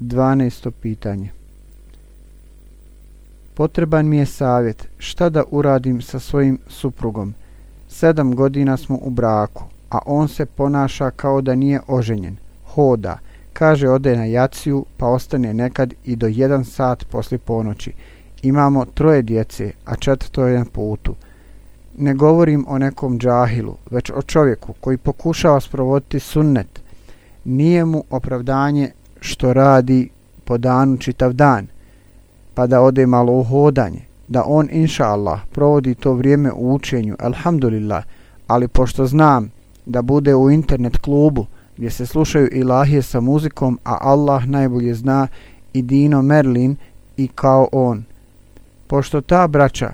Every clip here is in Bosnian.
12. pitanje Potreban mi je savjet šta da uradim sa svojim suprugom. Sedam godina smo u braku, a on se ponaša kao da nije oženjen. Hoda, kaže ode na jaciju pa ostane nekad i do jedan sat posle ponoći. Imamo troje djece, a četvrto je na putu. Ne govorim o nekom džahilu, već o čovjeku koji pokušava sprovoditi sunnet. Nije mu opravdanje što radi po danu čitav dan, pa da ode malo u hodanje, da on, inša Allah, provodi to vrijeme u učenju, alhamdulillah, ali pošto znam da bude u internet klubu gdje se slušaju ilahije sa muzikom, a Allah najbolje zna i Dino Merlin i kao on. Pošto ta braća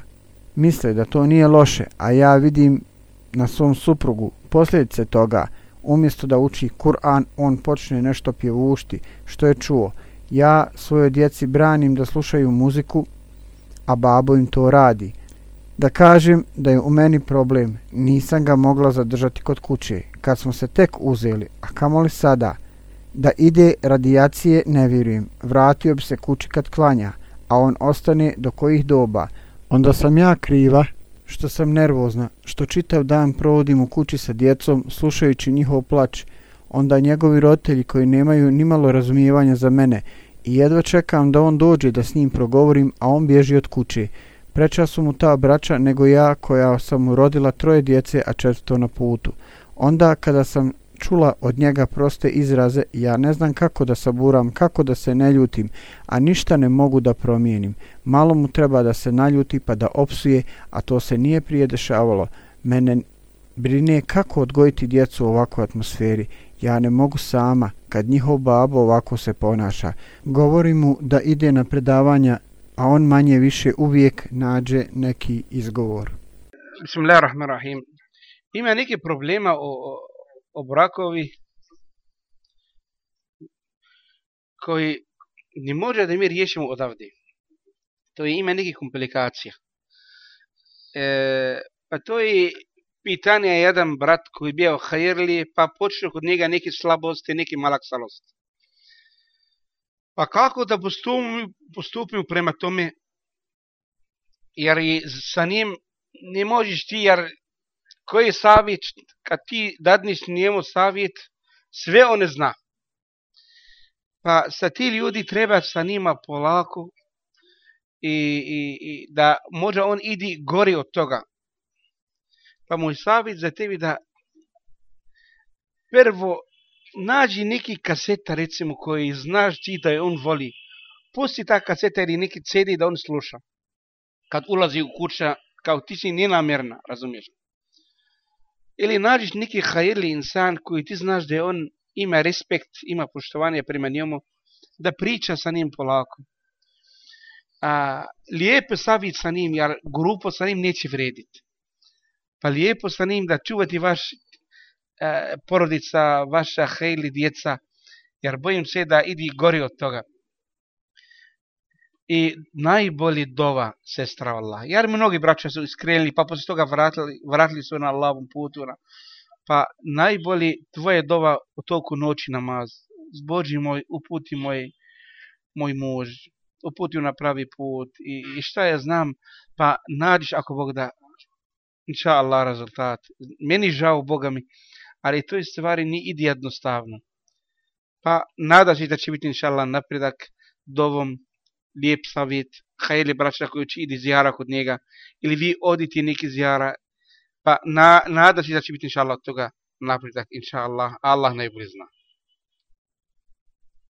misle da to nije loše, a ja vidim na svom suprugu posljedice toga, umjesto da uči Kur'an, on počne nešto pjevušti, što je čuo. Ja svojoj djeci branim da slušaju muziku, a babo im to radi. Da kažem da je u meni problem, nisam ga mogla zadržati kod kuće, kad smo se tek uzeli, a kamoli sada, da ide radijacije ne vjerujem, vratio bi se kući kad klanja, a on ostane do kojih doba, onda sam ja kriva što sam nervozna, što čitav dan provodim u kući sa djecom slušajući njihov plać, onda njegovi roditelji koji nemaju nimalo razumijevanja za mene i jedva čekam da on dođe da s njim progovorim, a on bježi od kuće. Preča su mu ta braća nego ja koja sam mu rodila troje djece, a četvrto na putu. Onda kada sam čula od njega proste izraze, ja ne znam kako da saburam, kako da se ne ljutim, a ništa ne mogu da promijenim. Malo mu treba da se naljuti pa da opsuje, a to se nije prije dešavalo. Mene brine kako odgojiti djecu u ovakvoj atmosferi. Ja ne mogu sama, kad njihov babo ovako se ponaša. Govori mu da ide na predavanja, a on manje više uvijek nađe neki izgovor. Bismillahirrahmanirrahim. Ima neki problema o, o brakovi koji ne može da mi riješimo odavde. To je ima neke komplikacija. E, pa to je pitanje jedan brat koji bio hajerli, pa počeo kod njega neke slabosti, neke malaksalosti. Pa kako da postupim, postupim prema tome? Jer sa njim ne možeš ti, jer koji savjet, kad ti dadniš njemu savjet, sve one zna. Pa sa ti ljudi treba sa njima polako i, i, i da može on idi gori od toga. Pa moj savjet za tebi da prvo nađi neki kaseta recimo koji znaš ti da je on voli. Pusti ta kaseta ili neki CD da on sluša. Kad ulazi u kuća, kao ti si nenamjerna, razumiješ? Ili nađeš neki hajirli insan koji ti znaš da on ima respekt, ima poštovanje prema njemu, da priča sa njim polako. A, lijepo savjet sa njim, jer grupo sa njim neće vrediti. Pa lijepo sa njim da čuvati vaš e, porodica, vaša hejli, djeca, jer bojim se da idi gori od toga i najbolji dova sestra Allah. Jer mnogi braća su iskrenili, pa posle toga vratili, vratili su na Allahom putu. Na, pa najbolji tvoje dova u toku noći namaz. Zbođi moj, uputi moj, moj muž, uputi na pravi put. I, I šta ja znam, pa nađiš ako Bog da, inša Allah rezultat. Meni žao Boga mi, ali to je stvari ni idi jednostavno. Pa nada se da će biti inša Allah napredak dovom lijep savjet, hajeli braća koji će idi zjara kod njega, ili vi odite neki zjara, pa na, nada se da će biti inša Allah toga napredak, inša Allah, Allah najbolje zna.